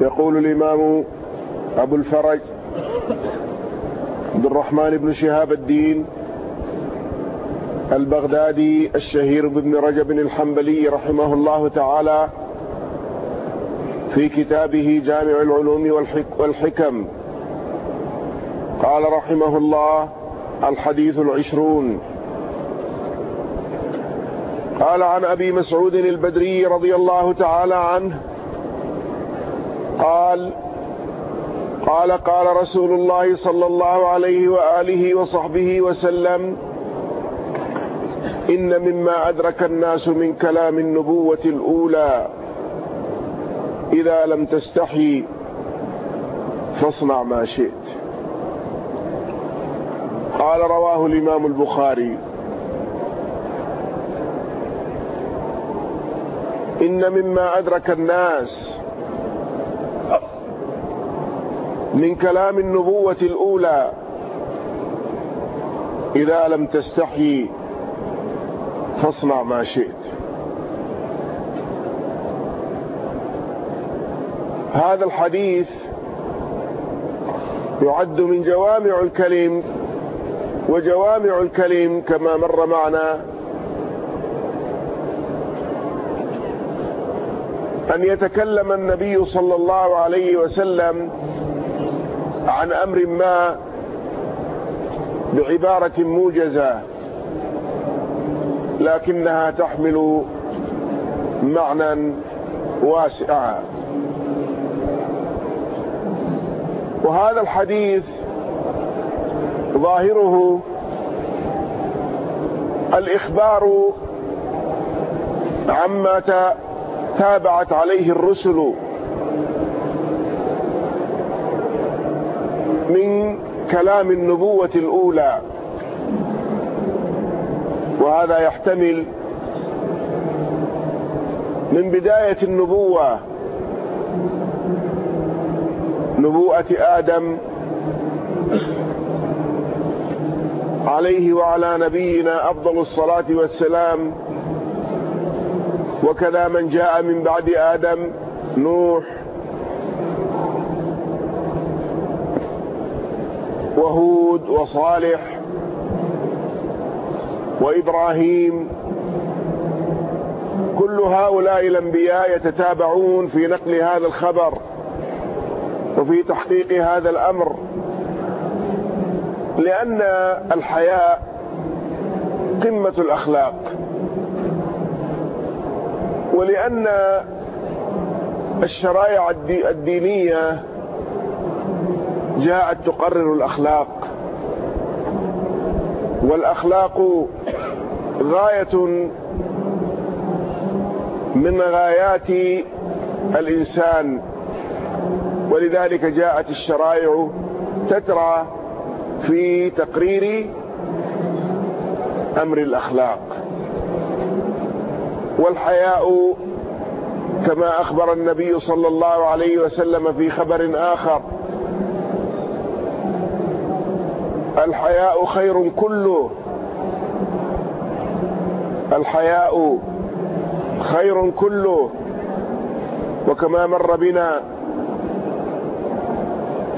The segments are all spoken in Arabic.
يقول الإمام أبو الفرج عبد الرحمن بن شهاب الدين البغدادي الشهير بابن رجب الحنبلي رحمه الله تعالى في كتابه جامع العلوم والحكم. قال رحمه الله الحديث العشرون. قال عن أبي مسعود البدري رضي الله تعالى عنه قال قال قال رسول الله صلى الله عليه وآله وصحبه وسلم إن مما أدرك الناس من كلام النبوة الأولى إذا لم تستحي فاصنع ما شئت. قال رواه الإمام البخاري. إن مما أدرك الناس من كلام النبوة الأولى. إذا لم تستحي فاصنع ما شئت. هذا الحديث يعد من جوامع الكلم وجوامع الكلم كما مر معنا أن يتكلم النبي صلى الله عليه وسلم عن أمر ما بعبارة موجزة لكنها تحمل معنى واسعا وهذا الحديث ظاهره الإخبار عما تابعت عليه الرسل من كلام النبوة الأولى. وهذا يحتمل من بداية النبوة نبوءة آدم عليه وعلى نبينا أفضل الصلاة والسلام. وكذا من جاء من بعد آدم نوح وهود وصالح وإبراهيم كل هؤلاء الأنبياء يتتابعون في نقل هذا الخبر وفي تحقيق هذا الأمر لأن الحياء قمة الأخلاق. ولأن الشرائع الدينية جاءت تقرر الأخلاق. والأخلاق غاية من غايات الإنسان. ولذلك جاءت الشرائع تترى في تقرير أمر الأخلاق. والحياء كما أخبر النبي صلى الله عليه وسلم في خبر آخر الحياء خير كله. الحياء خير كله. وكما مر بنا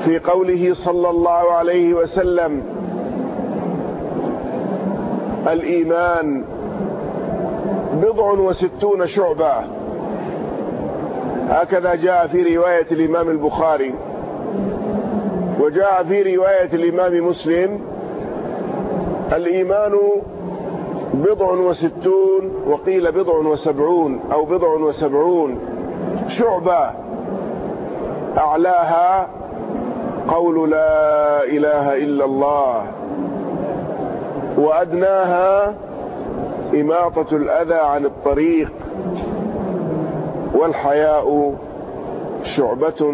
في قوله صلى الله عليه وسلم الإيمان بضع وستون شعبة. هكذا جاء في رواية الإمام البخاري. وجاء في رواية الإمام مسلم الإيمان بضع وستون وقيل بضع وسبعون أو بضع وسبعون. شعبة أعلاها قول لا إله إلا الله وأدناها إماطة الأذى عن الطريق والحياء شعبة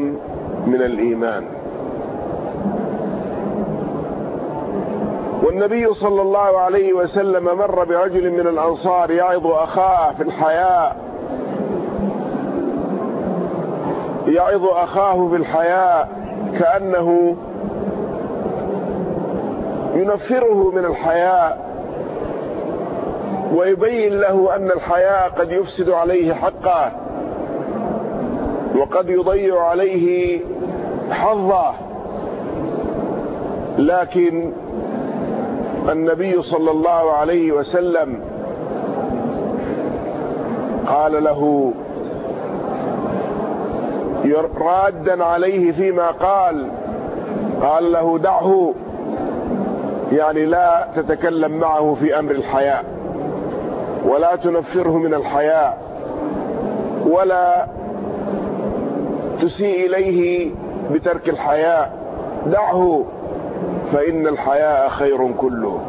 من الإيمان. والنبي صلى الله عليه وسلم مر برجل من الأنصار يعظ أخاه في الحياء. يعظ أخاه في الحياء كأنه ينفره من الحياء ويبين له أن الحياء قد يفسد عليه حقه وقد يضيع عليه حظه. لكن النبي صلى الله عليه وسلم قال له رادا عليه فيما قال قال له دعه. يعني لا تتكلم معه في أمر الحياء ولا تنفره من الحياء ولا تسيء إليه بترك الحياء. دعه. فإن الحياء خير كله.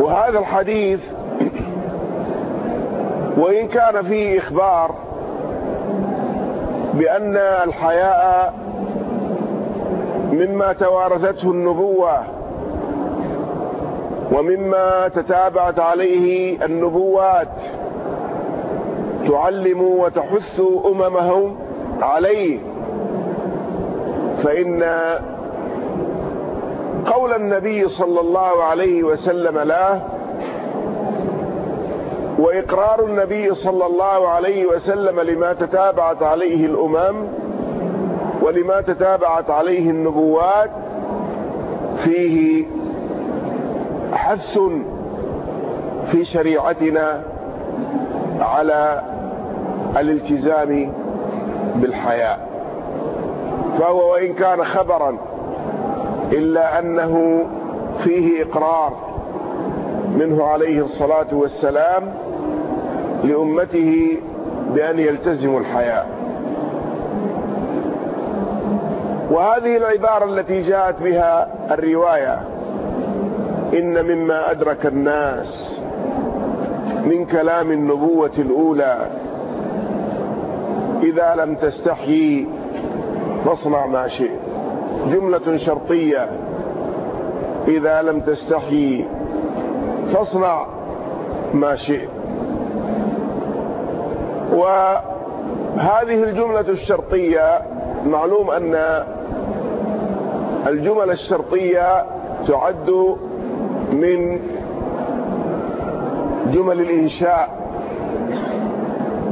وهذا الحديث وإن كان فيه إخبار بأن الحياء مما توارثته النبوة ومما تتابعت عليه النبوات تعلم وتحث أممهم عليه. فإن قول النبي صلى الله عليه وسلم له وإقرار النبي صلى الله عليه وسلم لما تتابعت عليه الأمم ولما تتابعت عليه النبوات فيه حث في شريعتنا على الالتزام بالحياء. فهو وإن كان خبرا إلا أنه فيه إقرار منه عليه الصلاة والسلام لأمته بأن يلتزموا الحياء. وهذه العبارة التي جاءت بها الرواية إن مما أدرك الناس من كلام النبوة الأولى إذا لم تستحيي فاصنع ما شئت. جملة شرطية. إذا لم تستحيي فاصنع ما شئت. وهذه الجملة الشرطية معلوم أن الجمل الشرطية تعد من جمل الإنشاء.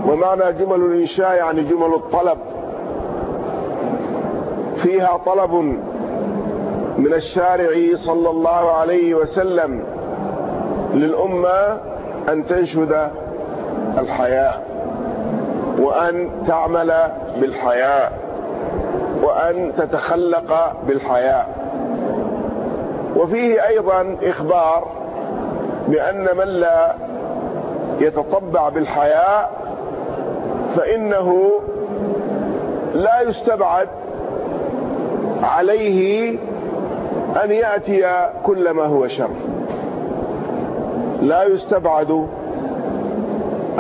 ومعنى جمل الإنشاء يعني جمل الطلب. فيها طلب من الشارع صلى الله عليه وسلم للأمة أن تنشد الحياء وأن تعمل بالحياء وأن تتخلق بالحياء. وفيه أيضا إخبار بأن من لا يتطبع بالحياء فإنه لا يستبعد عليه أن يأتي كل ما هو شر. لا يستبعد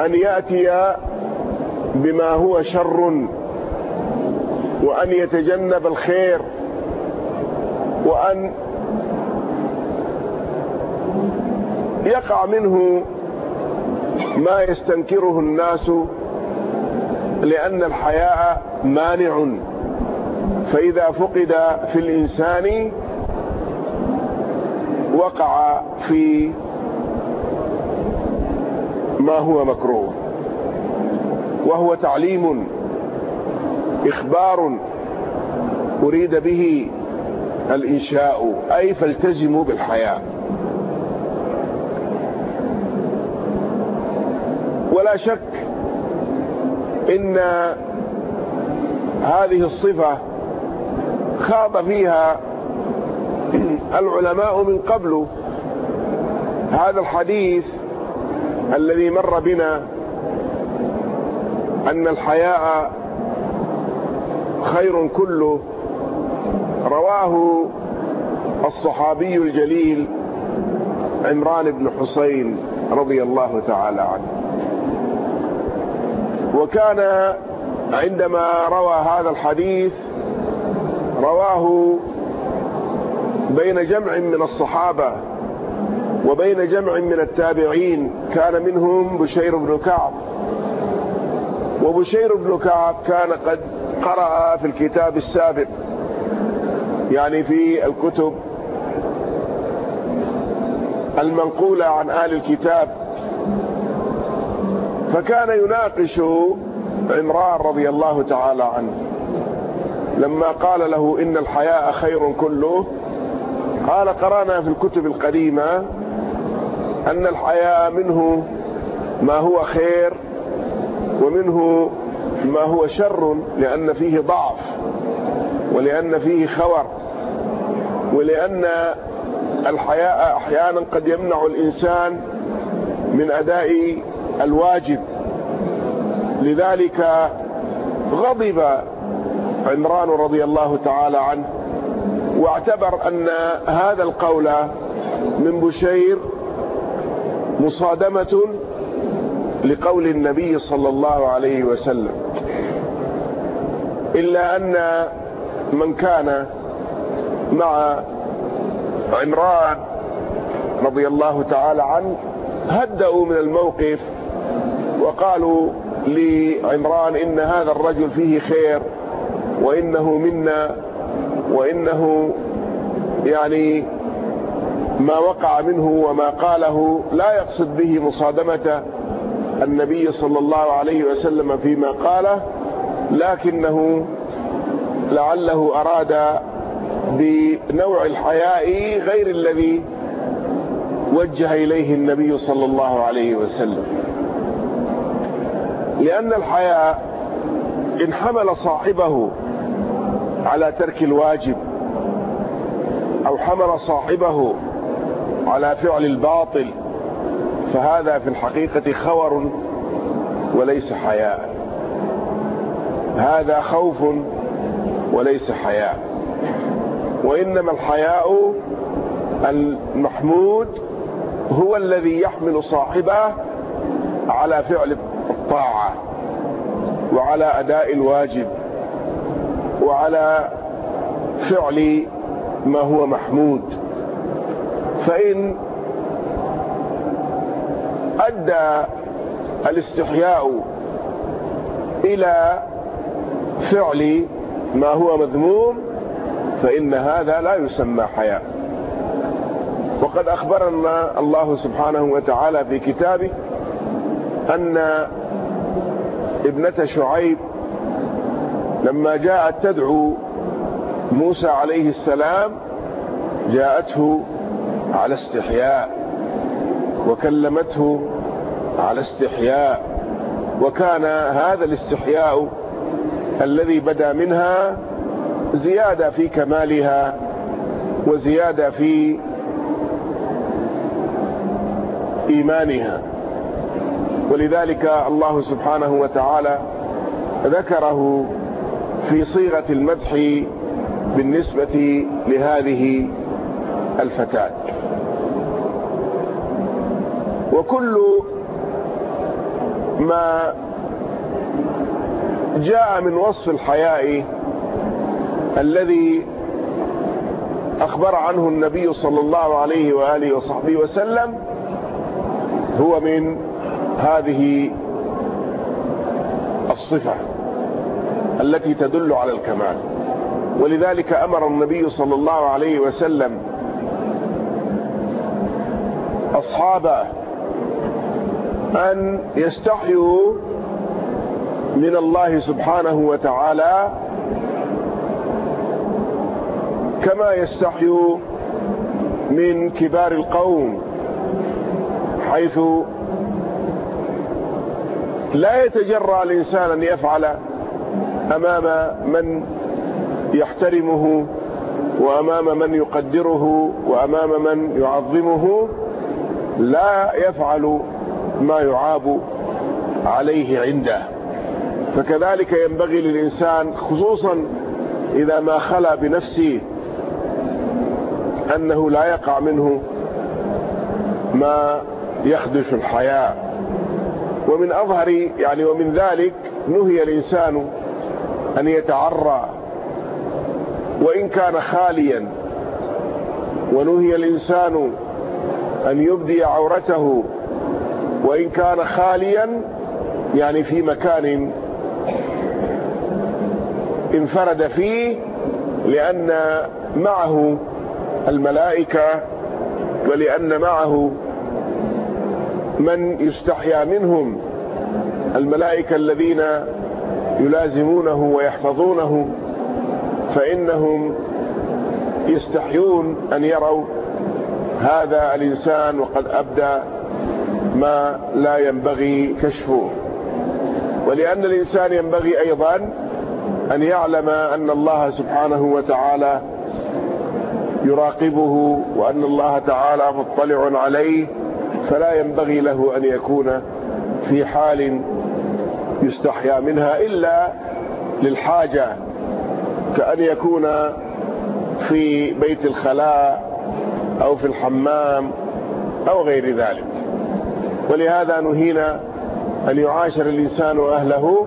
أن يأتي بما هو شر وأن يتجنب الخير وأن يقع منه ما يستنكره الناس لأن الحياء مانع. فإذا فقد في الإنسان وقع في ما هو مكروه وهو تعليم إخبار أريد به الإنشاء أي فالتزموا بالحياة. ولا شك إن هذه الصفة خاض فيها العلماء من قبل هذا الحديث الذي مر بنا أن الحياء خير كله. رواه الصحابي الجليل عمران بن حسين رضي الله تعالى عنه. وكان عندما روى هذا الحديث رواه بين جمع من الصحابة وبين جمع من التابعين. كان منهم بشير بن كعب. وبشير بن كعب كان قد قرأ في الكتاب السابق يعني في الكتب المنقولة عن آل الكتاب. فكان يناقش عمران رضي الله تعالى عنه. لما قال له إن الحياء خير كله قال قرأنا في الكتب القديمة أن الحياء منه ما هو خير ومنه ما هو شر لأن فيه ضعف ولأن فيه خور ولأن الحياء أحيانا قد يمنع الإنسان من أداء الواجب. لذلك غضب عمران رضي الله تعالى عنه واعتبر أن هذا القول من بشير مصادمة لقول النبي صلى الله عليه وسلم. إلا أن من كان مع عمران رضي الله تعالى عنه هدأوا من الموقف وقالوا لعمران إن هذا الرجل فيه خير. وإنه منا وإنه يعني ما وقع منه وما قاله لا يقصد به مصادمة النبي صلى الله عليه وسلم فيما قاله لكنه لعله أراد بنوع الحياء غير الذي وجه إليه النبي صلى الله عليه وسلم. لأن الحياء إن حمل صاحبه على ترك الواجب أو حمل صاحبه على فعل الباطل فهذا في الحقيقة خور وليس حياء. هذا خوف وليس حياء. وإنما الحياء المحمود هو الذي يحمل صاحبه على فعل الطاعة وعلى أداء الواجب. وعلى فعل ما هو محمود. فإن أدى الاستحياء إلى فعل ما هو مذموم فإن هذا لا يسمى حياء. وقد أخبرنا الله سبحانه وتعالى في كتابه أن ابنة شعيب لما جاءت تدعو موسى عليه السلام جاءته على استحياء وكلمته على استحياء وكان هذا الاستحياء الذي بدا منها زيادة في كمالها وزيادة في إيمانها. ولذلك الله سبحانه وتعالى ذكره في صيغة المدح بالنسبة لهذه الفتاة. وكل ما جاء من وصف الحياء الذي أخبر عنه النبي صلى الله عليه وآله وصحبه وسلم هو من هذه الصفة. التي تدل على الكمال. ولذلك أمر النبي صلى الله عليه وسلم أصحابه أن يستحيوا من الله سبحانه وتعالى كما يستحيوا من كبار القوم حيث لا يتجرى الإنسان أن يفعل أمام من يحترمه وأمام من يقدره وأمام من يعظمه لا يفعل ما يعاب عليه عنده. فكذلك ينبغي للإنسان خصوصا إذا ما خلا بنفسه أنه لا يقع منه ما يخدش الحياة. ومن أظهر يعني ومن ذلك نهي الإنسان أن يتعرى وإن كان خاليا ونهي الإنسان أن يبدي عورته وإن كان خاليا يعني في مكان انفرد فيه لأن معه الملائكة ولأن معه من يستحيا منهم الملائكة الذين يلازمونه ويحفظونه فإنهم يستحيون أن يروا هذا الإنسان وقد أبدى ما لا ينبغي كشفه. ولأن الإنسان ينبغي أيضا أن يعلم أن الله سبحانه وتعالى يراقبه وأن الله تعالى مطلع عليه فلا ينبغي له أن يكون في حال يستحيا منها إلا للحاجة كأن يكون في بيت الخلاء أو في الحمام أو غير ذلك. ولهذا نهينا أن يعاشر الإنسان أهله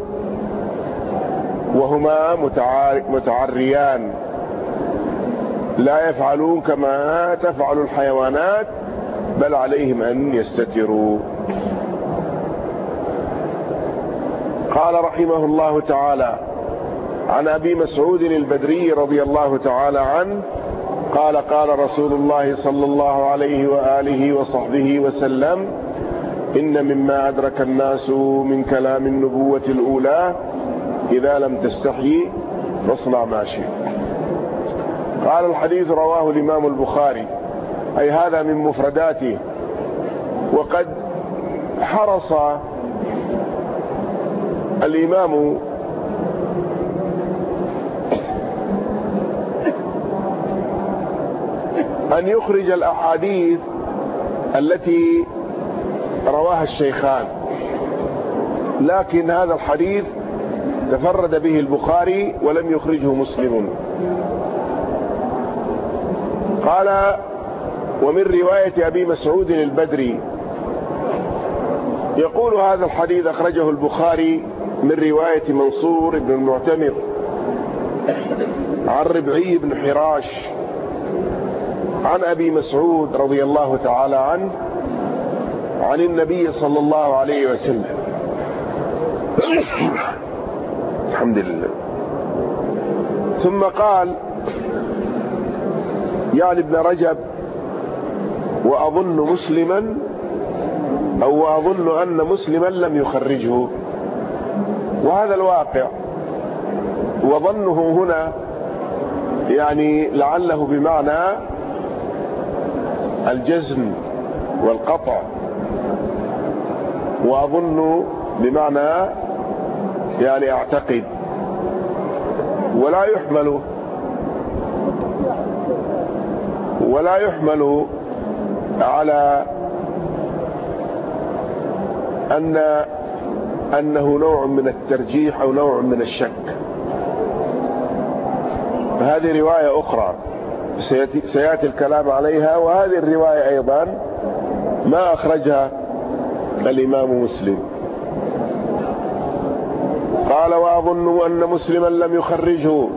وهما متعريان. لا يفعلون كما تفعل الحيوانات بل عليهم أن يستتروا. قال رحمه الله تعالى عن أبي مسعود البدري رضي الله تعالى عنه قال قال رسول الله صلى الله عليه وآله وصحبه وسلم إن مما أدرك الناس من كلام النبوة الأولى إذا لم تستحي فاصنع ما شئت. قال الحديث رواه الإمام البخاري أي هذا من مفرداته وقد حرص الإمام أن يخرج الأحاديث التي رواها الشيخان. لكن هذا الحديث تفرد به البخاري ولم يخرجه مسلم. قال ومن رواية أبي مسعود البدري. يقول هذا الحديث أخرجه البخاري من رواية منصور بن المعتمر عن ربعي بن حراش عن أبي مسعود رضي الله تعالى عنه عن النبي صلى الله عليه وسلم. الحمد لله. ثم قال يعني ابن رجب وأظن مسلما أو أظن أن مسلما لم يخرجه. وهذا الواقع وظنه هنا يعني لعله بمعنى الجزم والقطع. وأظن بمعنى يعني أعتقد. ولا يحمل. ولا يحمل على أن أنه نوع من الترجيح أو نوع من الشك. هذه رواية أخرى سيأتي الكلام عليها وهذه الرواية أيضا ما أخرجها الإمام مسلم. قال وأظن أن مسلما لم يخرجه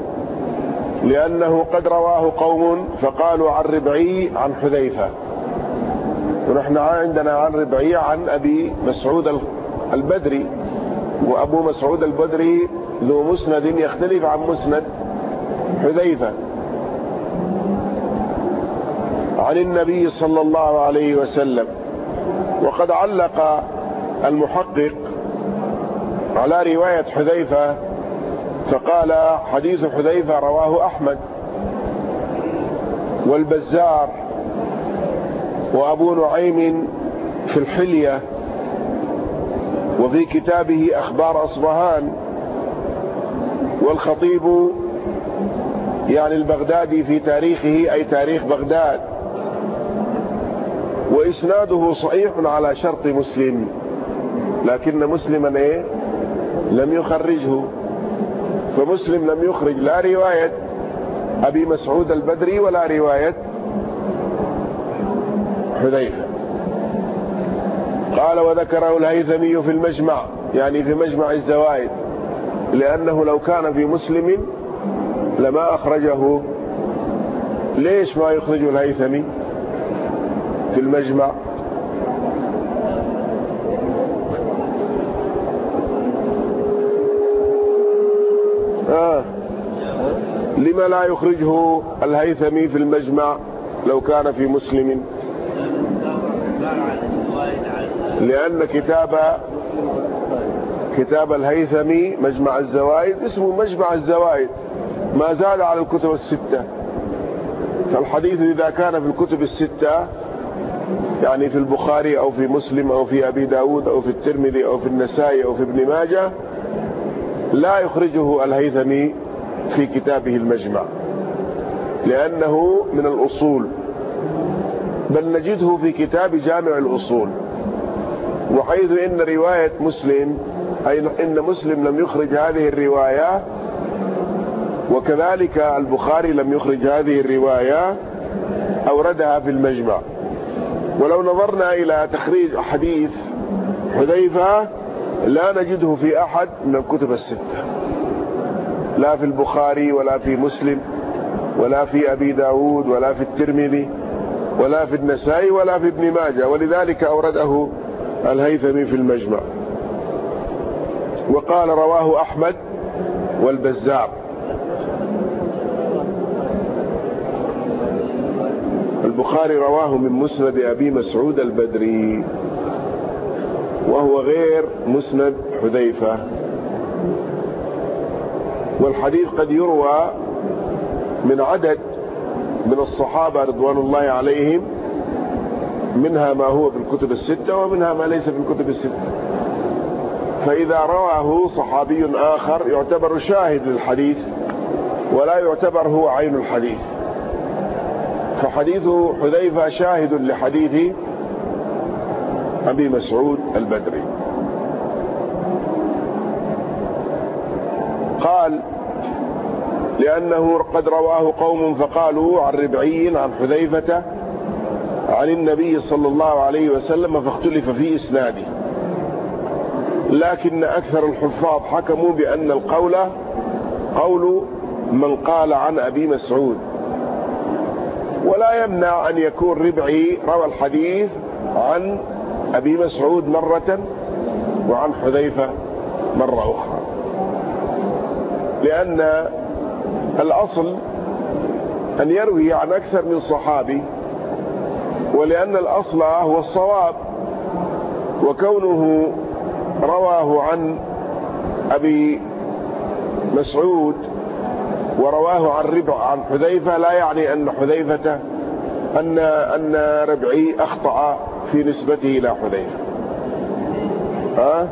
لأنه قد رواه قوم فقالوا عن ربعي عن حذيفة. ونحن عندنا عن ربعي عن أبي مسعود البدري. وأبو مسعود البدري ذو مسند يختلف عن مسند حذيفة. عن النبي صلى الله عليه وسلم. وقد علق المحقق على رواية حذيفة فقال حديث حذيفة رواه أحمد والبزار وأبو نعيم في الحلية وفي كتابه أخبار أصبهان والخطيب يعني البغدادي في تاريخه أي تاريخ بغداد. وإسناده صحيح على شرط مسلم لكن مسلما إيه؟ لم يخرجه. فمسلم لم يخرج لا رواية أبي مسعود البدري ولا رواية حذيفة. قال وذكره الهيثمي في المجمع يعني في مجمع الزوائد لأنه لو كان في مسلم لما أخرجه. ليش ما يخرجه الهيثمي في المجمع؟ آه. لما لا يخرجه الهيثمي في المجمع لو كان في مسلم؟ لأن كتاب كتاب الهيثمي مجمع الزوائد اسمه مجمع الزوائد ما زال على الكتب الستة. فالحديث إذا كان في الكتب الستة يعني في البخاري أو في مسلم أو في أبي داود أو في الترمذي أو في النسائي أو في ابن ماجه لا يخرجه الهيثمي في كتابه المجمع لأنه من الأصول. بل نجده في كتاب جامع الأصول. وحيث إن رواية مسلم أي إن مسلم لم يخرج هذه الرواية وكذلك البخاري لم يخرج هذه الرواية أوردها في المجمع. ولو نظرنا إلى تخريج حديث حذيفة لا نجده في أحد من الكتب الستة. لا في البخاري ولا في مسلم ولا في أبي داود ولا في الترمذي ولا في النسائي ولا في ابن ماجه. ولذلك أورده الهيثمي في المجمع. وقال رواه أحمد والبزار. البخاري رواه من مسند أبي مسعود البدري وهو غير مسند حذيفة. والحديث قد يروى من عدد من الصحابة رضوان الله عليهم منها ما هو في الكتب الستة ومنها ما ليس في الكتب الستة. فإذا رواه صحابي آخر يعتبر شاهد للحديث ولا يعتبر هو عين الحديث. فحديث حذيفة شاهد لحديث أبي مسعود البدري. قال لأنه قد رواه قوم فقالوا عن ربعي عن حذيفة عن النبي صلى الله عليه وسلم فاختلف في إسناده. لكن أكثر الحفاظ حكموا بأن القول قول من قال عن أبي مسعود. ولا يمنع أن يكون ربعي روى الحديث عن أبي مسعود مرة وعن حذيفة مرة أخرى. لأن الأصل أن يروي عن أكثر من صحابي ولأن الأصل هو الصواب وكونه رواه عن أبي مسعود ورواه عن ربع عن حذيفة لا يعني أن حذيفة أن أن ربعي أخطأ في نسبته إلى حذيفة. ها؟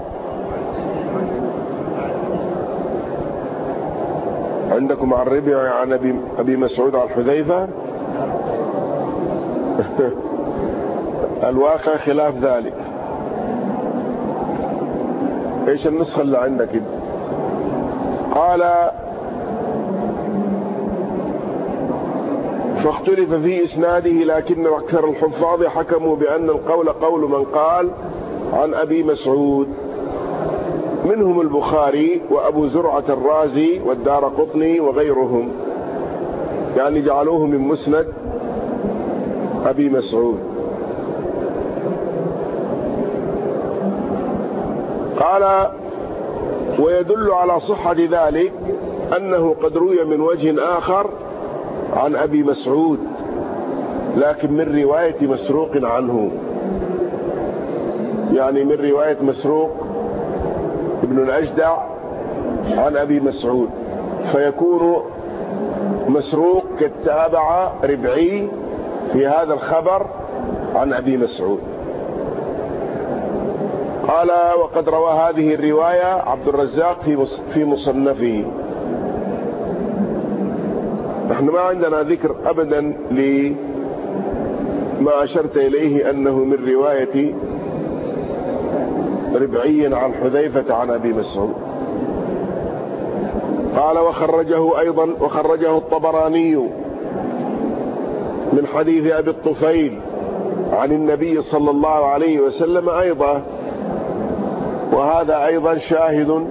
عندكم عن ربع عن أبي, مسعود عن حذيفة؟ الواقع خلاف ذلك. إيش النسخة اللي عندك قال فاختلف في إسناده لكن أكثر الحفاظ حكموا بأن القول قول من قال عن أبي مسعود. منهم البخاري وأبو زرعة الرازي والدار قطني وغيرهم. يعني جعلوه من مسند أبي مسعود. قال ويدل على صحة ذلك أنه قد روي من وجه آخر عن أبي مسعود لكن من رواية مسروق عنه. يعني من رواية مسروق ابن الأجدع عن أبي مسعود. فيكون مسروق قد تابع ربعي في هذا الخبر عن أبي مسعود. قال وقد روى هذه الرواية عبد الرزاق في مصنفه. نحن ما عندنا ذكر أبدا لما أشرت إليه أنه من رواية ربعي عن حذيفة عن أبي مسعود. قال وخرجه أيضا وخرجه الطبراني من حديث أبي الطفيل عن النبي صلى الله عليه وسلم أيضا وهذا أيضا شاهد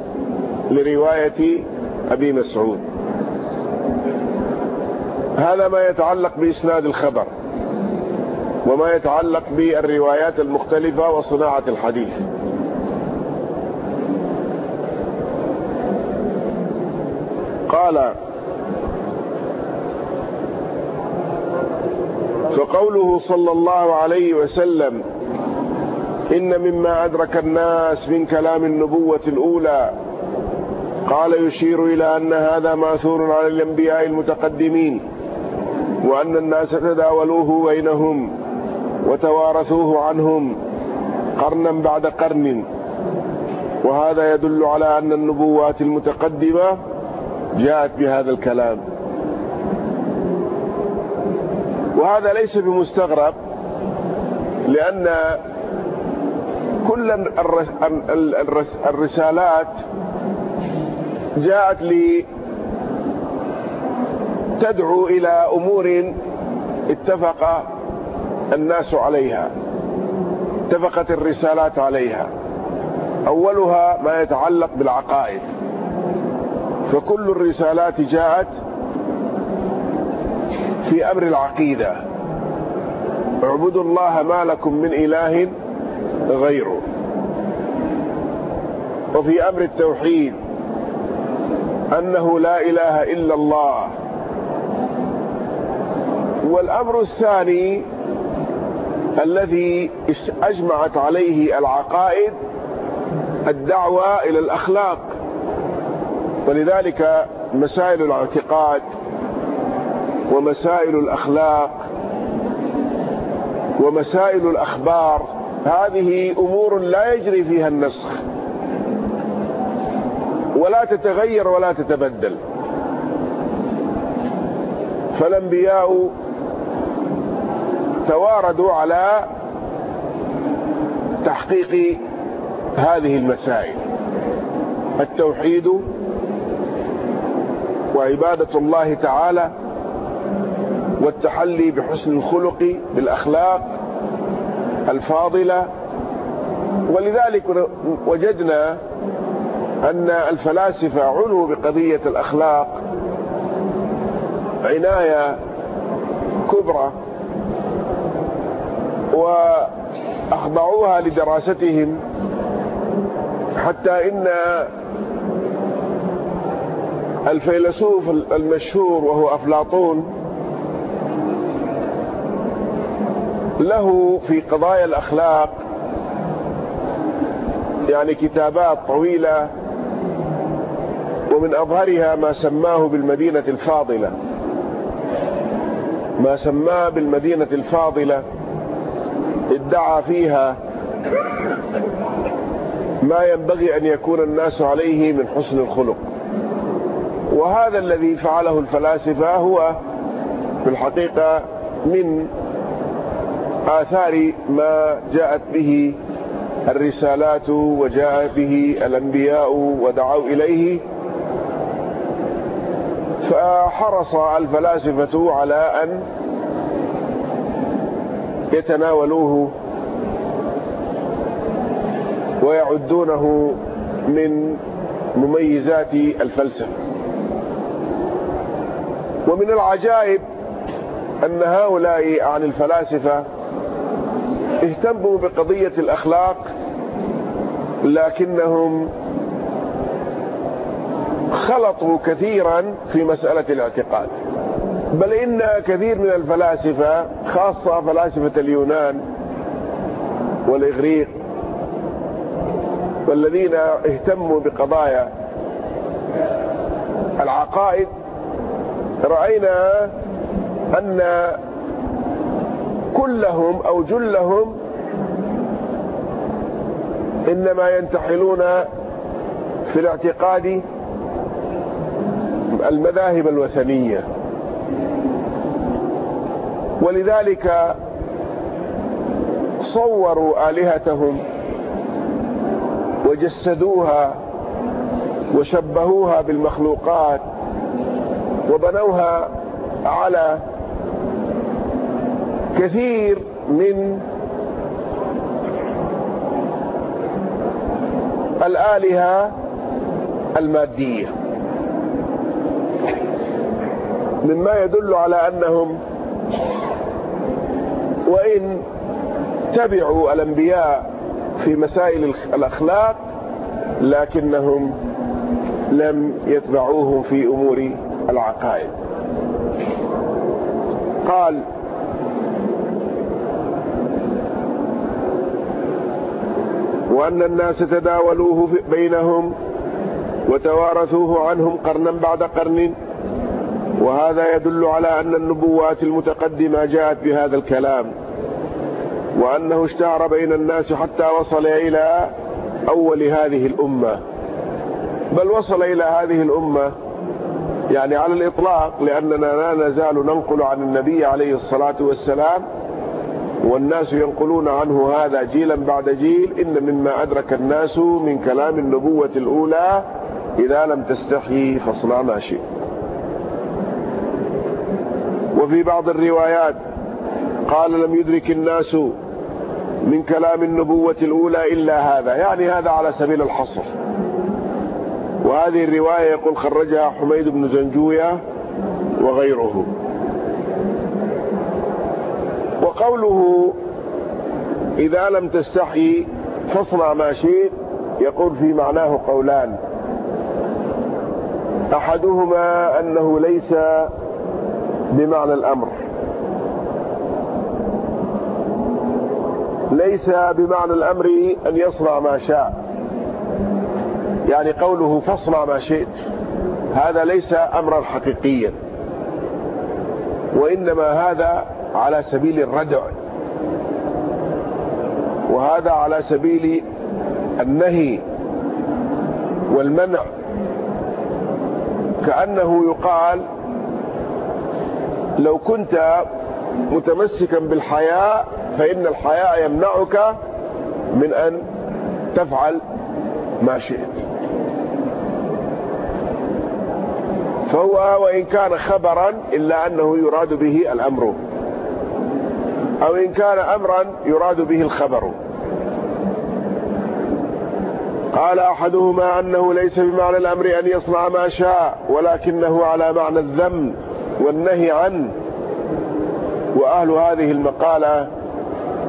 لرواية أبي مسعود. هذا ما يتعلق بإسناد الخبر وما يتعلق بالروايات المختلفة وصناعة الحديث. قال فقوله صلى الله عليه وسلم إن مما أدرك الناس من كلام النبوة الأولى قال يشير إلى أن هذا مأثور على الأنبياء المتقدمين وأن الناس تداولوه بينهم وتوارثوه عنهم قرنا بعد قرن. وهذا يدل على أن النبوات المتقدمة جاءت بهذا الكلام. وهذا ليس بمستغرب لأن كل الرسالات جاءت لتدعو إلى أمور اتفق الناس عليها اتفقت الرسالات عليها. أولها ما يتعلق بالعقائد. فكل الرسالات جاءت في أمر العقيدة. اعبدوا الله ما لكم من إله غيره. وفي أمر التوحيد أنه لا إله إلا الله. والأمر الثاني الذي أجمعت عليه العقائد الدعوة إلى الأخلاق. ولذلك مسائل الاعتقاد ومسائل الأخلاق ومسائل الأخبار هذه أمور لا يجري فيها النسخ. ولا تتغير ولا تتبدل. فالأنبياء تواردوا على تحقيق هذه المسائل. التوحيد وعبادة الله تعالى والتحلي بحسن الخلق بالأخلاق الفاضلة. ولذلك وجدنا أن الفلاسفة عنوا بقضية الأخلاق عناية كبرى وأخضعوها لدراستهم حتى إن الفيلسوف المشهور وهو أفلاطون له في قضايا الأخلاق يعني كتابات طويلة ومن أظهرها ما سماه بالمدينة الفاضلة. ما سماه بالمدينة الفاضلة ادعى فيها ما ينبغي أن يكون الناس عليه من حسن الخلق. وهذا الذي فعله الفلاسفة هو في الحقيقة من آثار ما جاءت به الرسالات وجاء به الأنبياء ودعوا إليه فحرص الفلاسفة على أن يتناولوه ويعدونه من مميزات الفلسفة. ومن العجائب أن هؤلاء عن الفلاسفة اهتموا بقضية الأخلاق لكنهم خلطوا كثيرا في مسألة الاعتقاد. بل إن كثير من الفلاسفة خاصة فلاسفة اليونان والإغريق والذين اهتموا بقضايا العقائد رأينا أن كلهم أو جلهم إنما ينتحلون في الاعتقاد المذاهب الوثنية. ولذلك صوروا آلهتهم وجسدوها وشبهوها بالمخلوقات وبنوها على كثير من الآلهة المادية. مما يدل على أنهم وإن تبعوا الأنبياء في مسائل الأخلاق لكنهم لم يتبعوهم في أمور العقائد. قال وأن الناس تداولوه بينهم وتوارثوه عنهم قرنا بعد قرن. وهذا يدل على أن النبوات المتقدمة جاءت بهذا الكلام. وأنه اشتهر بين الناس حتى وصل إلى أول هذه الأمة. بل وصل إلى هذه الأمة يعني على الإطلاق لأننا لا نزال ننقل عن النبي عليه الصلاة والسلام والناس ينقلون عنه هذا جيلا بعد جيل إن مما أدرك الناس من كلام النبوة الأولى إذا لم تستحي فاصنع ما شئت. وفي بعض الروايات قال لم يدرك الناس من كلام النبوة الأولى إلا هذا يعني هذا على سبيل الحصر. وهذه الرواية يقول خرجها حميد بن زنجوية وغيره. وقوله إذا لم تستحي فاصنع ما شئت يقول في معناه قولان. أحدهما أنه ليس بمعنى الأمر. ليس بمعنى الأمر أن يصنع ما شاء. يعني قوله فاصنع ما شئت هذا ليس أمرا حقيقيا وإنما هذا على سبيل الردع. وهذا على سبيل النهي والمنع. كأنه يقال لو كنت متمسكا بالحياء فإن الحياء يمنعك من أن تفعل ما شئت. فهو وإن كان خبرا إلا أنه يراد به الأمر. أو إن كان أمرا يراد به الخبر. قال أحدهما أنه ليس بمعنى الأمر أن يصنع ما شاء ولكنه على معنى الذم والنهي عنه. وأهل هذه المقالة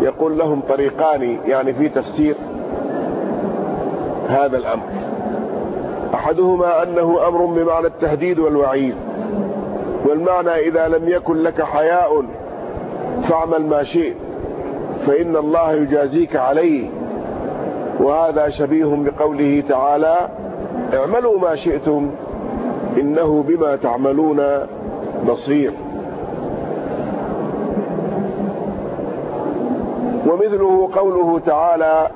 يقول لهم طريقان يعني في تفسير هذا الأمر. أحدهما أنه أمر بمعنى التهديد والوعيد والمعنى إذا لم يكن لك حياء فاعمل ما شئت فإن الله يجازيك عليه. وهذا شبيه بقوله تعالى اعملوا ما شئتم إنه بما تعملون بصير. ومثله قوله تعالى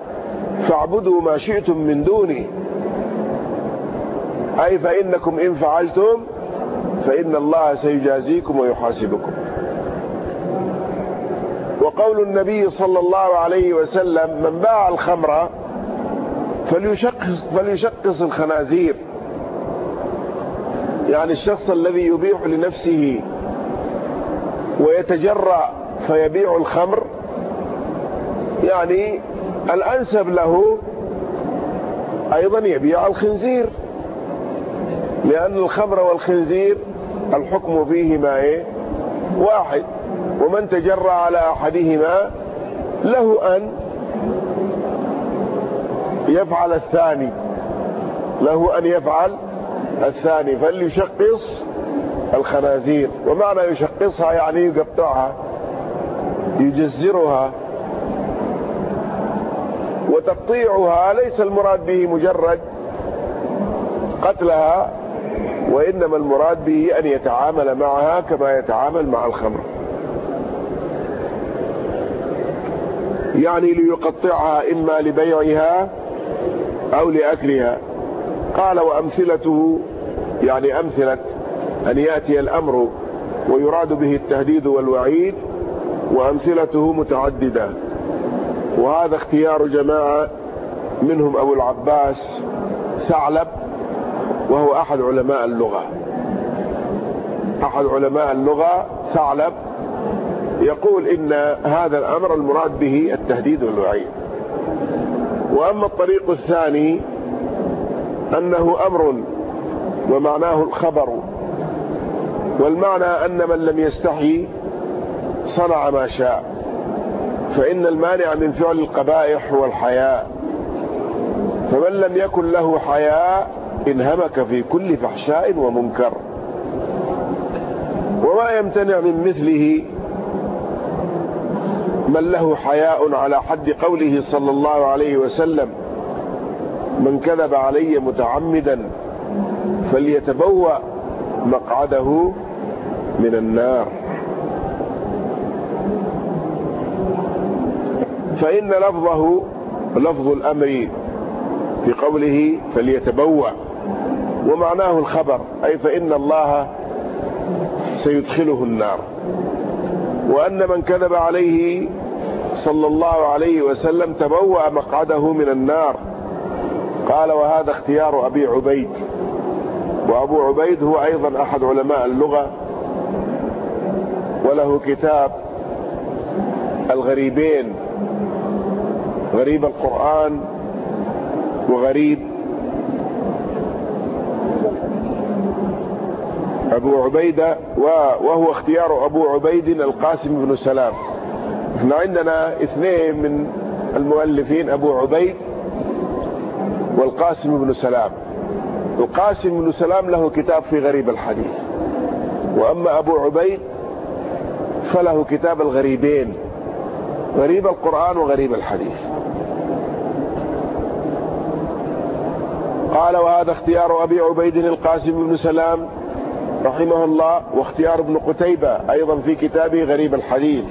فاعبدوا ما شئتم من دوني. أي فإنكم إن فعلتم فإن الله سيجازيكم ويحاسبكم. وقول النبي صلى الله عليه وسلم من باع الخمر فليشقص, فليشقص الخنازير. يعني الشخص الذي يبيع لنفسه ويتجرأ فيبيع الخمر يعني الأنسب له أيضا يبيع الخنزير. لأن الخمر والخنزير الحكم فيهما إيه؟ واحد. ومن تجرى على أحدهما له أن يفعل الثاني له أن يفعل الثاني فليشقص الخنازير. ومعنى يشقصها يعني يقطعها يجزرها. وتقطيعها ليس المراد به مجرد قتلها وإنما المراد به أن يتعامل معها كما يتعامل مع الخمر. يعني ليقطعها إما لبيعها أو لأكلها. قال وأمثلته يعني أمثلة أن يأتي الأمر ويراد به التهديد والوعيد وأمثلته متعددة. وهذا اختيار جماعة منهم أبو العباس ثعلب وهو أحد علماء اللغة. أحد علماء اللغة ثعلب. يقول إن هذا الأمر المراد به التهديد والوعيد. وأما الطريق الثاني أنه أمر ومعناه الخبر والمعنى أن من لم يستحي صنع ما شاء فإن المانع من فعل القبائح هو الحياء فمن لم يكن له حياء انهمك في كل فحشاء ومنكر. وما يمتنع من مثله من له حياء على حد قوله صلى الله عليه وسلم من كذب علي متعمدا فليتبوأ مقعده من النار. فإن لفظه لفظ الأمر في قوله فليتبوأ ومعناه الخبر أي فإن الله سيدخله النار. وأن من كذب عليه صلى الله عليه وسلم تبوأ مقعده من النار. قال وهذا اختيار أبي عبيد. وأبو عبيد هو أيضا أحد علماء اللغة وله كتاب الغريبين غريب القرآن وغريب أبو عبيدة وهو اختيار أبو عبيد القاسم بن سلام. إحنا عندنا اثنين من المؤلفين أبو عبيد والقاسم بن سلام. القاسم بن سلام له كتاب في غريب الحديث. وأما أبو عبيد فله كتاب الغريبين. غريب القرآن وغريب الحديث. قال وهذا اختيار أبي عبيد القاسم بن سلام رحمه الله واختيار ابن قتيبة أيضا في كتابه غريب الحديث.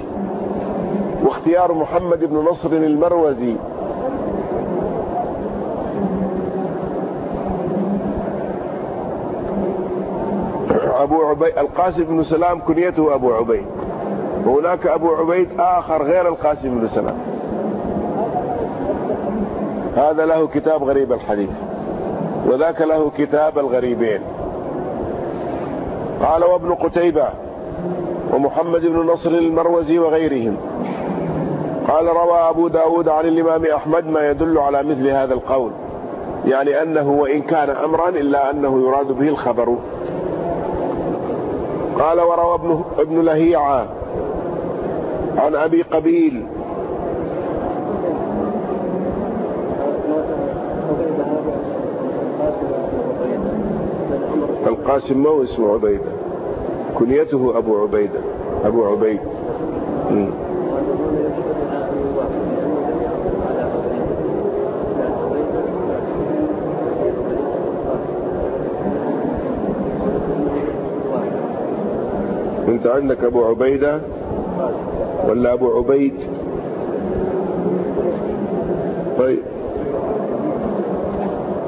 واختيار محمد بن نصر المروزي. أبو عبيد القاسم بن سلام كنيته أبو عبيد. وهناك أبو عبيد آخر غير القاسم بن سلام. هذا له كتاب غريب الحديث. وذاك له كتاب الغريبين. قال وابن قتيبة ومحمد بن نصر المروزي وغيرهم. قال روى أبو داود عن الإمام أحمد ما يدل على مثل هذا القول يعني أنه وإن كان أمرا إلا أنه يراد به الخبر. قال وروى ابن, ابن لهيعة عن أبي قبيل القاسم ما هو اسمه عبيدة. كنيته أبو عبيدة. أبو عبيد. أنت عندك أبو عبيدة ولا أبو عبيد؟ طيب.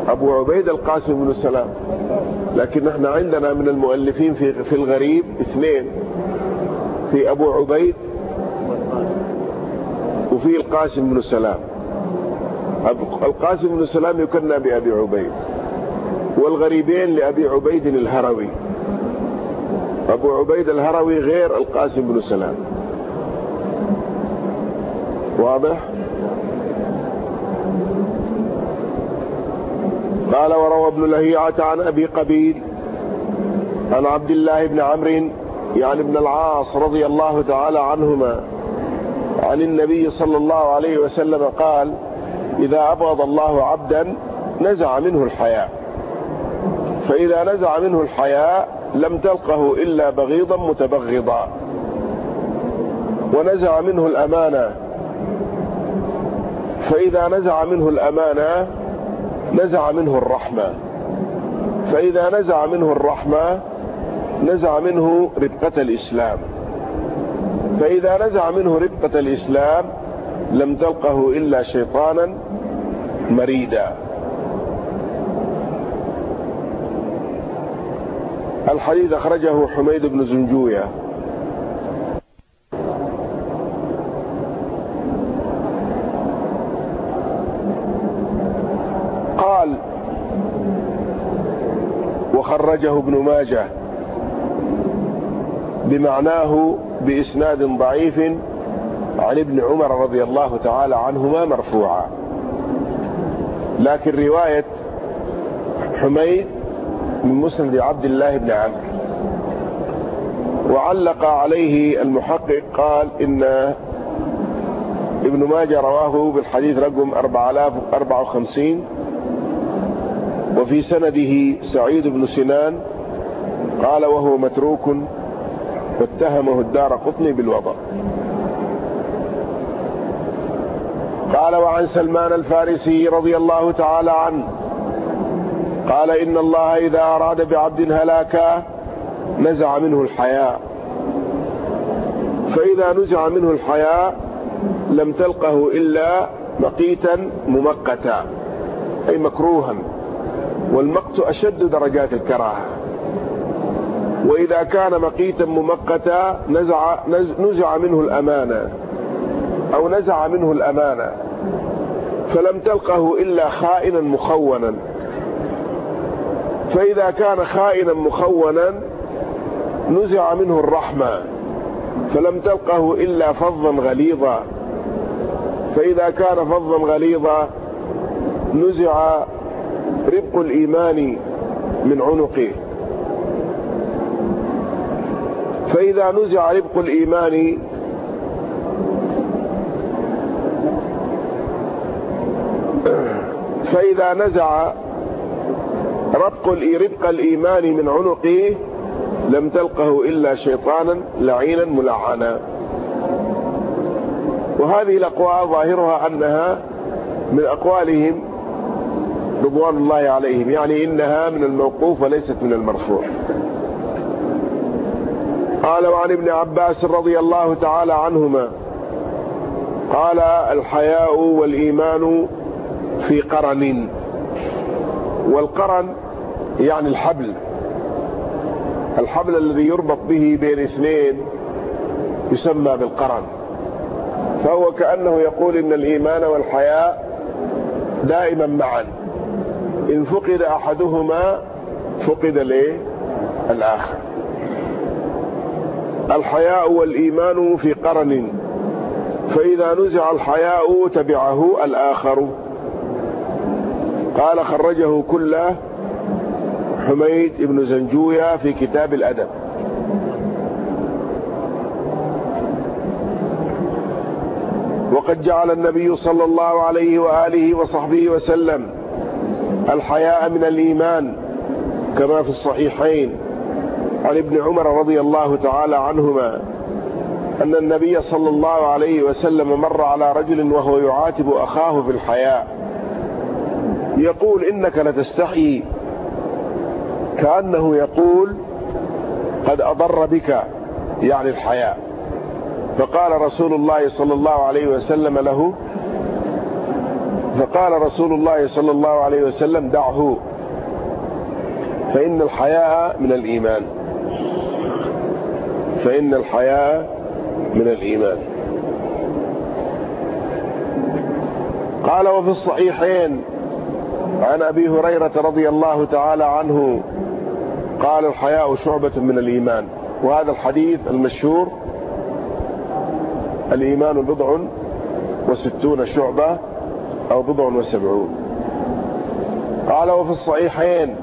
أبو عبيد القاسم بن السلام لكن إحنا عندنا من المؤلفين في في الغريب اثنين في أبو عبيد وفي القاسم بن سلام. القاسم بن سلام يكنى بأبي عبيد والغريبين لأبي عبيد الهروي. أبو عبيد الهروي غير القاسم بن سلام. واضح؟ قال وروى ابن لهيعة عن أبي قبيل عن عبد الله بن عمرو يعني ابن العاص رضي الله تعالى عنهما عن النبي صلى الله عليه وسلم قال إذا أبغض الله عبدا نزع منه الحياء فإذا نزع منه الحياء لم تلقه إلا بغيضا متبغضا ونزع منه الأمانة فإذا نزع منه الأمانة نزع منه الرحمة. فإذا نزع منه الرحمة نزع منه ربقة الإسلام. فإذا نزع منه ربقة الإسلام لم تلقه إلا شيطانا مريدا. الحديث أخرجه حميد بن زنجوية قال وخرجه ابن ماجه بمعناه بإسناد ضعيف عن ابن عمر رضي الله تعالى عنهما مرفوعا. لكن رواية حميد من مسند عبد الله بن عمرو. وعلق عليه المحقق قال إن ابن ماجه رواه بالحديث رقم 4054 وفي سنده سعيد بن سنان قال وهو متروك واتهمه الدار قطني بالوضع. قال وعن سلمان الفارسي رضي الله تعالى عنه قال إن الله إذا أراد بعبد هلاكا نزع منه الحياء. فإذا نزع منه الحياء لم تلقه إلا مقيتا ممقتا أي مكروها. والمقت أشد درجات الكراهة. وإذا كان مقيتا ممقتا نزع, نزع منه الأمانة. أو نزع منه الأمانة. فلم تلقه إلا خائنا مخونا. فإذا كان خائنا مخونا نزع منه الرحمة. فلم تلقه إلا فظا غليظا. فإذا كان فظا غليظا نزع ربق الإيمان من عنقه. فإذا نزع ربق الإيمان فإذا نزع ربق ربق الإيمان من عنقه لم تلقه إلا شيطانا لعينا ملعنا. وهذه الأقوال ظاهرها أنها من أقوالهم رضوان الله عليهم. يعني إنها من الموقوف وليست من المرفوع. قال وعن ابن عباس رضي الله تعالى عنهما قال الحياء والإيمان في قرن. والقرن يعني الحبل. الحبل الذي يربط به بين اثنين يسمى بالقرن. فهو كأنه يقول إن الإيمان والحياء دائما معا. إن فقد أحدهما فقد الايه الآخر. الحياء والإيمان في قرن. فإذا نزع الحياء تبعه الآخر. قال خرجه كله حميد بن زنجوية في كتاب الأدب. وقد جعل النبي صلى الله عليه وآله وصحبه وسلم الحياء من الإيمان كما في الصحيحين. عن ابن عمر رضي الله تعالى عنهما أن النبي صلى الله عليه وسلم مر على رجل وهو يعاتب أخاه في الحياء. يقول إنك لتستحيي كأنه يقول قد أضر بك يعني الحياء. فقال رسول الله صلى الله عليه وسلم له فقال رسول الله صلى الله عليه وسلم دعه فإن الحياء من الإيمان. فإن الحياء من الإيمان. قال وفي الصحيحين عن أبي هريرة رضي الله تعالى عنه قال الحياء شعبة من الإيمان. وهذا الحديث المشهور الإيمان بضع وستون شعبة أو بضع وسبعون. قال وفي الصحيحين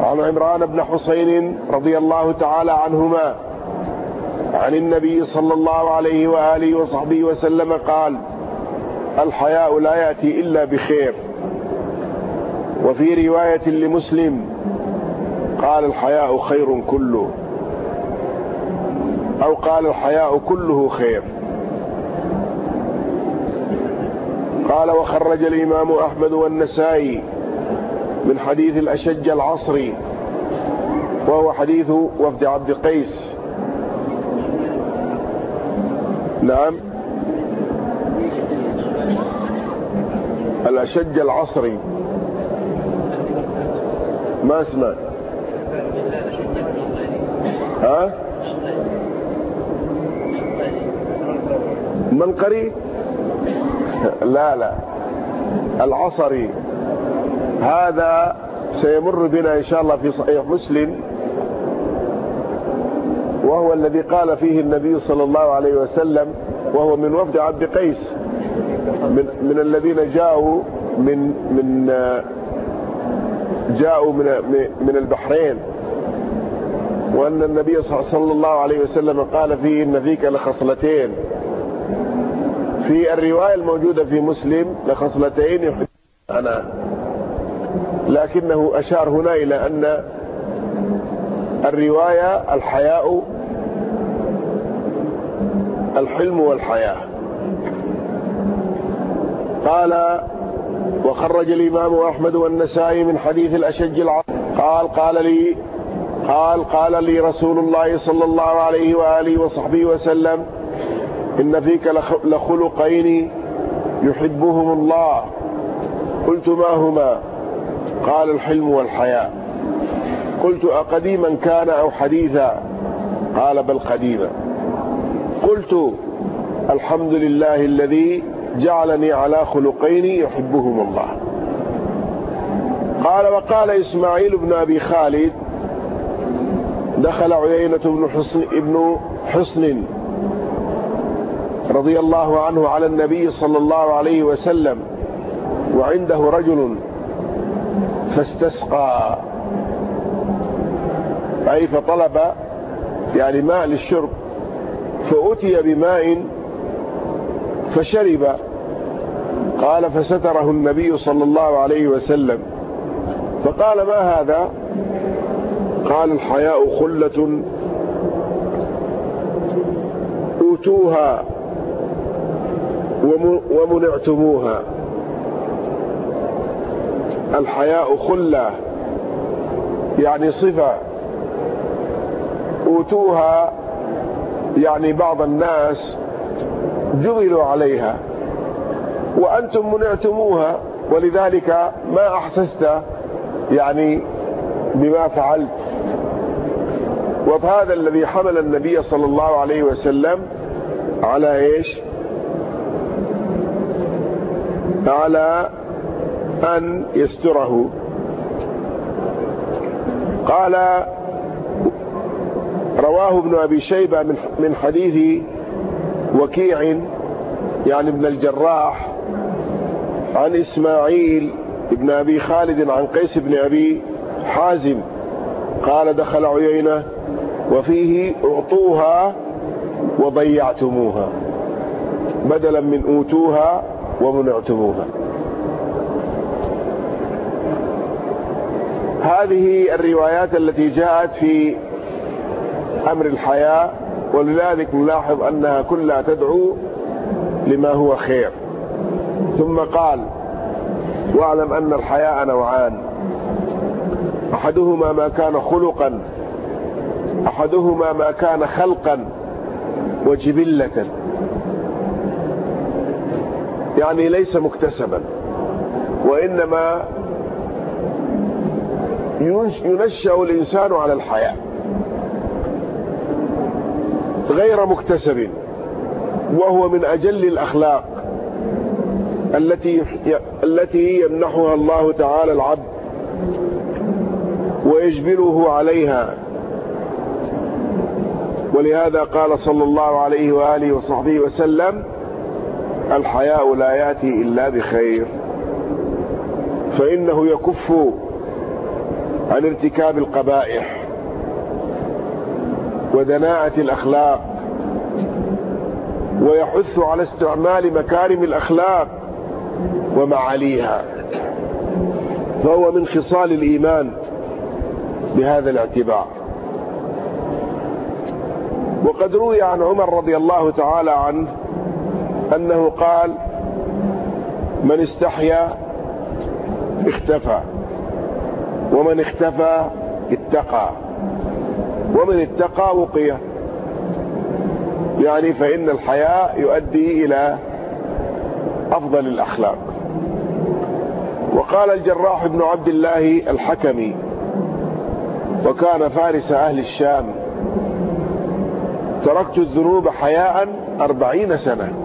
عن عمران بن حسين رضي الله تعالى عنهما عن النبي صلى الله عليه وآله وصحبه وسلم قال الحياء لا يأتي إلا بخير. وفي رواية لمسلم قال الحياء خير كله. أو قال الحياء كله خير. قال وخرج الإمام أحمد والنسائي من حديث الأشج العصري وهو حديث وفد عبد قيس. نعم. الأشج العصري. ما اسمع ها؟ منقري لا لا. العصري. هذا سيمر بنا إن شاء الله في صحيح مسلم. وهو الذي قال فيه النبي صلى الله عليه وسلم وهو من وفد عبد قيس. من, من الذين جاءوا من من جاءوا من من البحرين. وأن النبي صلى الله عليه وسلم قال فيه إن فيك لخصلتين. في الرواية الموجودة في مسلم لخصلتين أنا. لكنه أشار هنا إلى أن الرواية الحياء الحلم والحياة. قال وخرج الإمام أحمد والنسائي من حديث الأشج العظيم. قال قال لي قال قال لي رسول الله صلى الله عليه وآله وصحبه وسلم إن فيك لخلقين يحبهم الله. قلت ما هما؟ قال الحلم والحياء. قلت أقديما كان أو حديثا؟ قال بل قديما. قلت الحمد لله الذي جعلني على خلقين يحبهم الله. قال وقال إسماعيل بن أبي خالد دخل عيينة بن حصن, ابن حصن رضي الله عنه على النبي صلى الله عليه وسلم وعنده رجل فاستسقى. أي فطلب يعني ماء للشرب فأتي بماء فشرب. قال فستره النبي صلى الله عليه وسلم. فقال ما هذا؟ قال الحياء خلة. أوتوها ومنعتموها. الحياء خلة يعني صفة. أوتوها يعني بعض الناس جبلوا عليها. وأنتم منعتموها ولذلك ما أحسست يعني بما فعلت. وهذا الذي حمل النبي صلى الله عليه وسلم على إيش؟ على أن يستره. قال رواه ابن أبي شيبة من حديث وكيع يعني ابن الجراح عن إسماعيل ابن أبي خالد عن قيس بن أبي حازم. قال دخل عيينة وفيه أعطوها وضيعتموها بدلا من أوتوها ومنعتموها هذه الروايات التي جاءت في أمر الحياة ولذلك نلاحظ أنها كلها تدعو لما هو خير. ثم قال واعلم أن الحياء نوعان. أحدهما ما كان خلقا أحدهما ما كان خلقا وجبلة. يعني ليس مكتسبا وإنما ينشأ الإنسان على الحياء غير مكتسب وهو من أجل الأخلاق التي التي يمنحها الله تعالى العبد ويجبله عليها. ولهذا قال صلى الله عليه وآله وصحبه وسلم الحياء لا يأتي إلا بخير. فإنه يكف عن ارتكاب القبائح ودناءة الأخلاق ويحث على استعمال مكارم الأخلاق ومعاليها. فهو من خصال الإيمان بهذا الاعتبار. وقد روي عن عمر رضي الله تعالى عنه أنه قال من استحيا اختفى ومن اختفى اتقى ومن اتقى وقي. يعني فإن الحياء يؤدي إلى أفضل الأخلاق. وقال الجراح بن عبد الله الحكمي وكان فارس أهل الشام تركت الذنوب حياء أربعين سنة.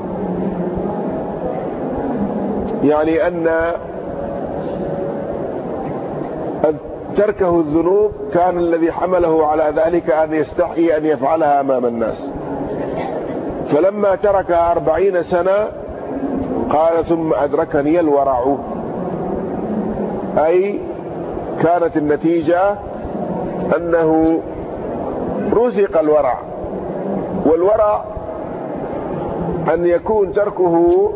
يعني أن تركه الذنوب كان الذي حمله على ذلك أن يستحي أن يفعلها أمام الناس. فلما تركها أربعين سنة قال ثم أدركني الورع. أي كانت النتيجة أنه رزق الورع. والورع أن يكون تركه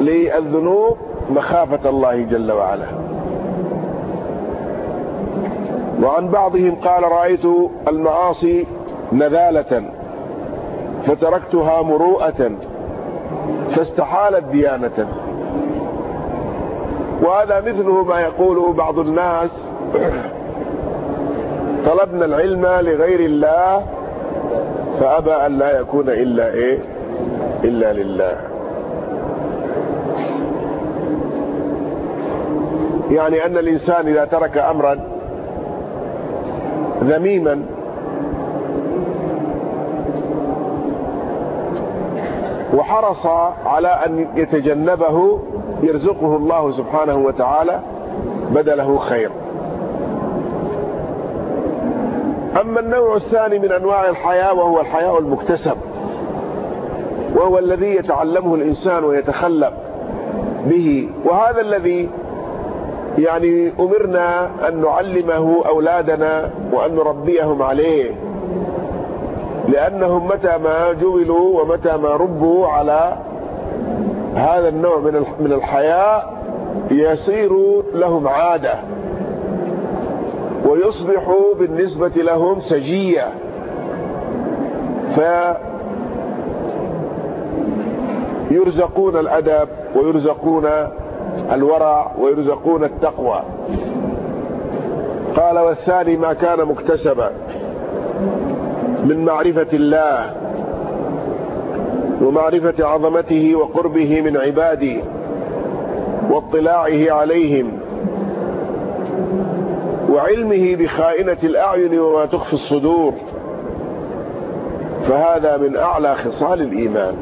للذنوب مخافة الله جل وعلا. وعن بعضهم قال رأيت المعاصي نذالة فتركتها مروءة فاستحالت ديانة. وهذا مثله ما يقوله بعض الناس طلبنا العلم لغير الله فأبى أن لا يكون إلا إيه؟ إلا لله. يعني أن الإنسان إذا ترك أمرا ذميما وحرص على أن يتجنبه يرزقه الله سبحانه وتعالى بدله خير. أما النوع الثاني من أنواع الحياة وهو الحياة المكتسب وهو الذي يتعلمه الإنسان ويتخلق به. وهذا الذي يعني أمرنا أن نعلمه أولادنا وأن نربيهم عليه. لأنهم متى ما جبلوا ومتى ما ربوا على هذا النوع من من الحياة يصير لهم عادة. ويصبح بالنسبة لهم سجية. فيرزقون الأدب ويرزقون الورع ويرزقون التقوى. قال والثاني ما كان مكتسبا من معرفة الله ومعرفة عظمته وقربه من عباده واطلاعه عليهم وعلمه بخائنة الأعين وما تخفي الصدور. فهذا من أعلى خصال الإيمان.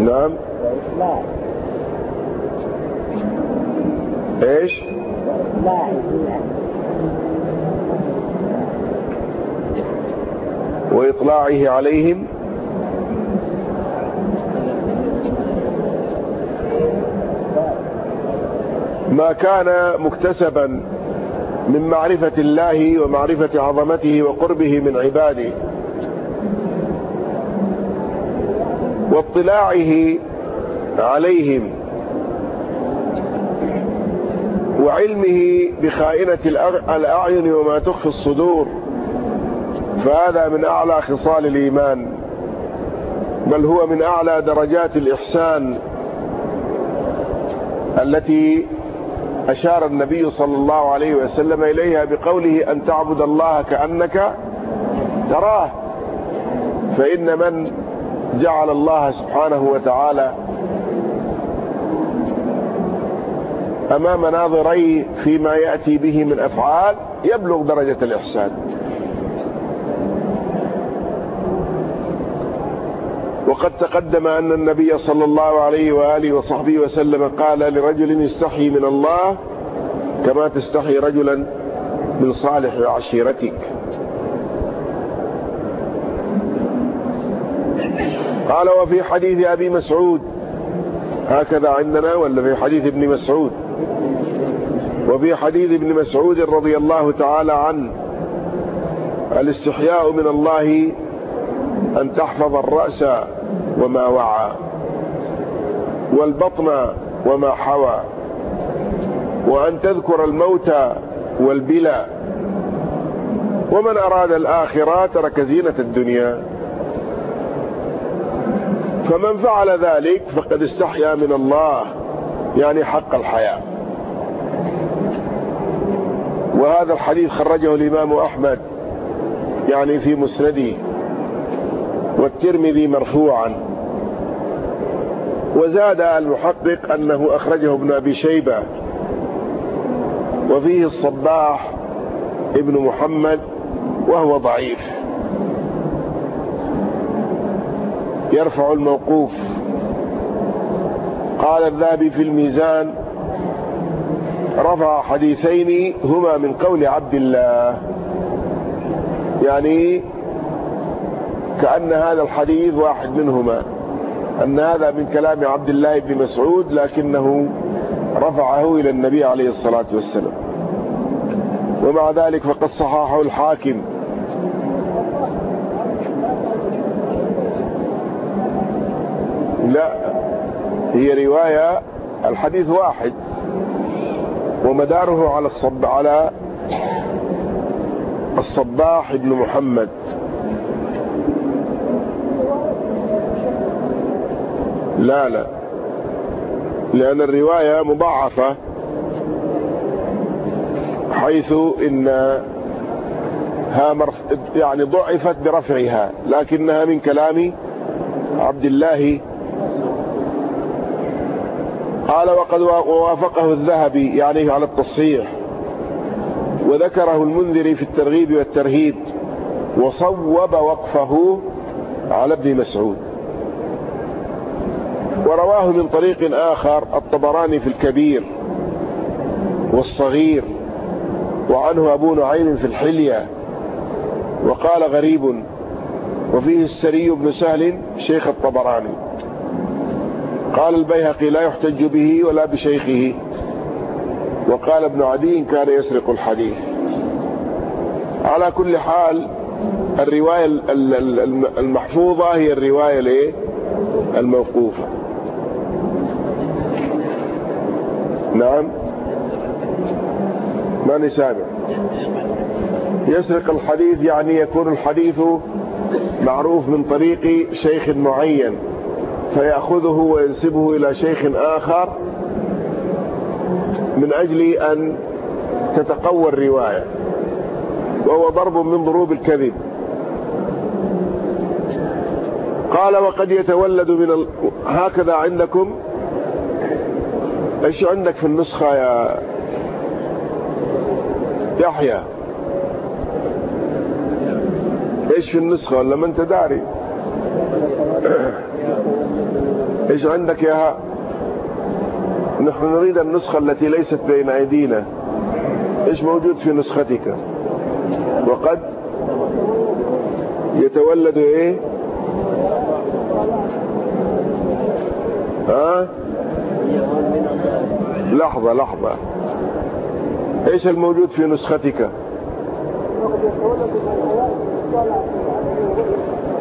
نعم. إيش؟ وإطلاعه عليهم. ما كان مكتسبا من معرفة الله ومعرفة عظمته وقربه من عباده. واطلاعه عليهم. وعلمه بخائنة الأعين وما تخفي الصدور. فهذا من أعلى خصال الإيمان بل هو من أعلى درجات الإحسان التي أشار النبي صلى الله عليه وسلم إليها بقوله أن تعبد الله كأنك تراه. فإن من جعل الله سبحانه وتعالى أمام ناظريه فيما يأتي به من أفعال يبلغ درجة الإحسان. وقد تقدم أن النبي صلى الله عليه وآله وصحبه وسلم قال لرجل يستحي من الله كما تستحي رجلا من صالح عشيرتك. قال وفي حديث أبي مسعود هكذا عندنا ولا في حديث ابن مسعود؟ وفي حديث ابن مسعود رضي الله تعالى عنه الاستحياء من الله أن تحفظ الرأس وما وعى والبطن وما حوى وأن تذكر الموت والبلا ومن أراد الآخرة ترك زينة الدنيا. فمن فعل ذلك فقد استحيا من الله يعني حق الحياة. وهذا الحديث خرجه الإمام أحمد يعني في مسنده والترمذي مرفوعا. وزاد المحقق أنه أخرجه ابن أبي شيبة وفيه الصباح ابن محمد وهو ضعيف. يرفع الموقوف. قال الذهبي في الميزان رفع حديثين هما من قول عبد الله. يعني كأن هذا الحديث واحد منهما. أن هذا من كلام عبد الله بن مسعود لكنه رفعه إلى النبي عليه الصلاة والسلام. ومع ذلك فقد صححه الحاكم. لا هي رواية الحديث واحد. ومداره على الصب على الصباح بن محمد. لا لا. لأن الرواية مضاعفة. حيث إنها مرف يعني ضعفت برفعها لكنها من كلام عبد الله قال وقد وافقه الذهبي يعني على التصحيح. وذكره المنذري في الترغيب والترهيب وصوب وقفه على ابن مسعود. ورواه من طريق آخر الطبراني في الكبير والصغير وعنه أبو نعيم في الحلية وقال غريب وفيه السري بن سهل شيخ الطبراني. قال البيهقي لا يحتج به ولا بشيخه. وقال ابن عدي كان يسرق الحديث. على كل حال الرواية المحفوظة هي الرواية الموقوفة. نعم. ماني سامع يسرق الحديث يعني يكون الحديث معروف من طريق شيخ معين. فيأخذه وينسبه إلى شيخ آخر من أجل أن تتقوى الرواية وهو ضرب من ضروب الكذب. قال وقد يتولد من ال... هكذا عندكم؟ إيش عندك في النسخة يا يحيى؟ إيش في النسخة ولا ما أنت داري؟ إيش عندك يا ها؟ نحن نريد النسخة التي ليست بين أيدينا. إيش موجود في نسختك؟ وقد يتولد إيه؟ ها؟ لحظة لحظة. إيش الموجود في نسختك؟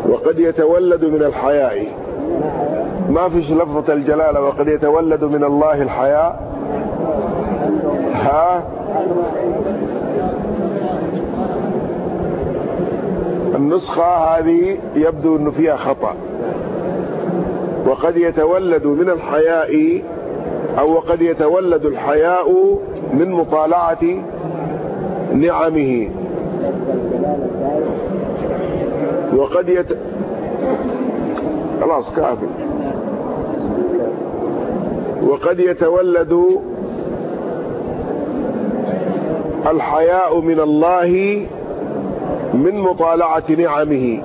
وقد يتولد من الحياء. ما فيش لفظة الجلالة وقد يتولد من الله الحياء. ها؟ النسخة هذه يبدو أنه فيها خطأ. وقد يتولد من الحياء أو وقد يتولد الحياء من مطالعة نعمه. وقد يت... خلاص كافي. وقد يتولد الحياء من الله من مطالعة نعمه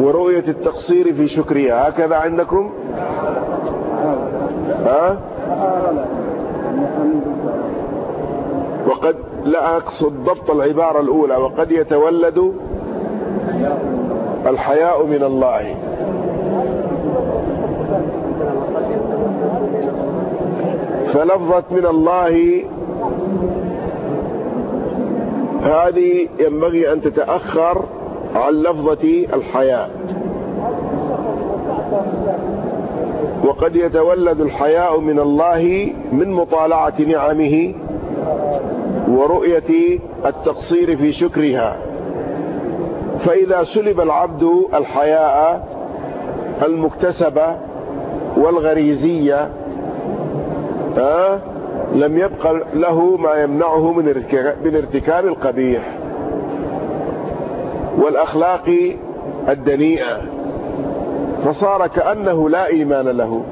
ورؤية التقصير في شكرها. هكذا عندكم؟ ها؟ وقد لا أقصد ضبط العبارة الأولى. وقد يتولد الحياء من الله. فلفظة من الله هذه ينبغي أن تتأخر عن لفظة الحياء وقد يتولد الحياء من الله من مطالعة نعمه ورؤية التقصير في شكرها. فإذا سلب العبد الحياء المكتسبة والغريزية لم يبقى له ما يمنعه من ارتكاب القبيح والأخلاق الدنيئة. فصار كأنه لا إيمان له.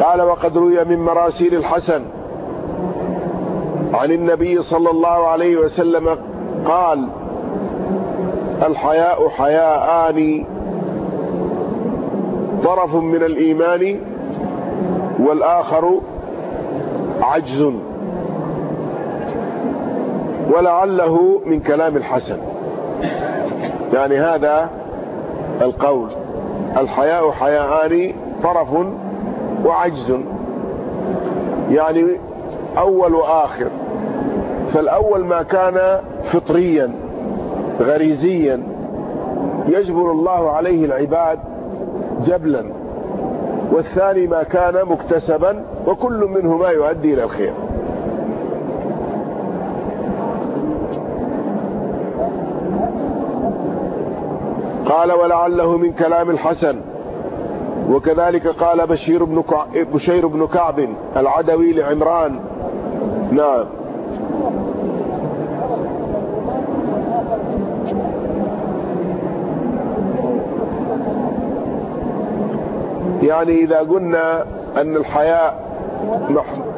قال وقد روي من مراسيل الحسن عن النبي صلى الله عليه وسلم قال الحياء حياءان طرف من الإيمان والآخر عجز. ولعله من كلام الحسن. يعني هذا القول. الحياء حياءان طرف وعجز. يعني أول وآخر. فالأول ما كان فطريا غريزيا يجبر الله عليه العباد جبلا. والثاني ما كان مكتسبا وكل منهما يؤدي إلى الخير. قال ولعله من كلام الحسن. وكذلك قال بشير بن بشير بن كعب العدوي لعمران. نعم. يعني إذا قلنا أن الحياء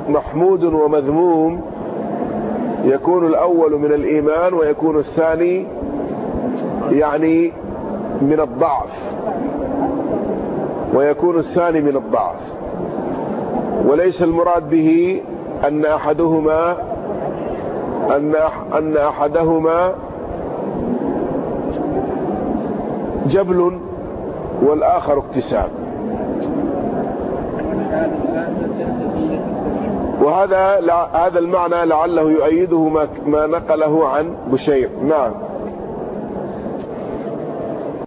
محمود ومذموم يكون الأول من الإيمان ويكون الثاني يعني من الضعف. ويكون الثاني من الضعف. وليس المراد به أن أحدهما أن أن أحدهما جبل والآخر اكتساب وهذا هذا المعنى لعله يؤيده ما, نقله عن بشير. نعم.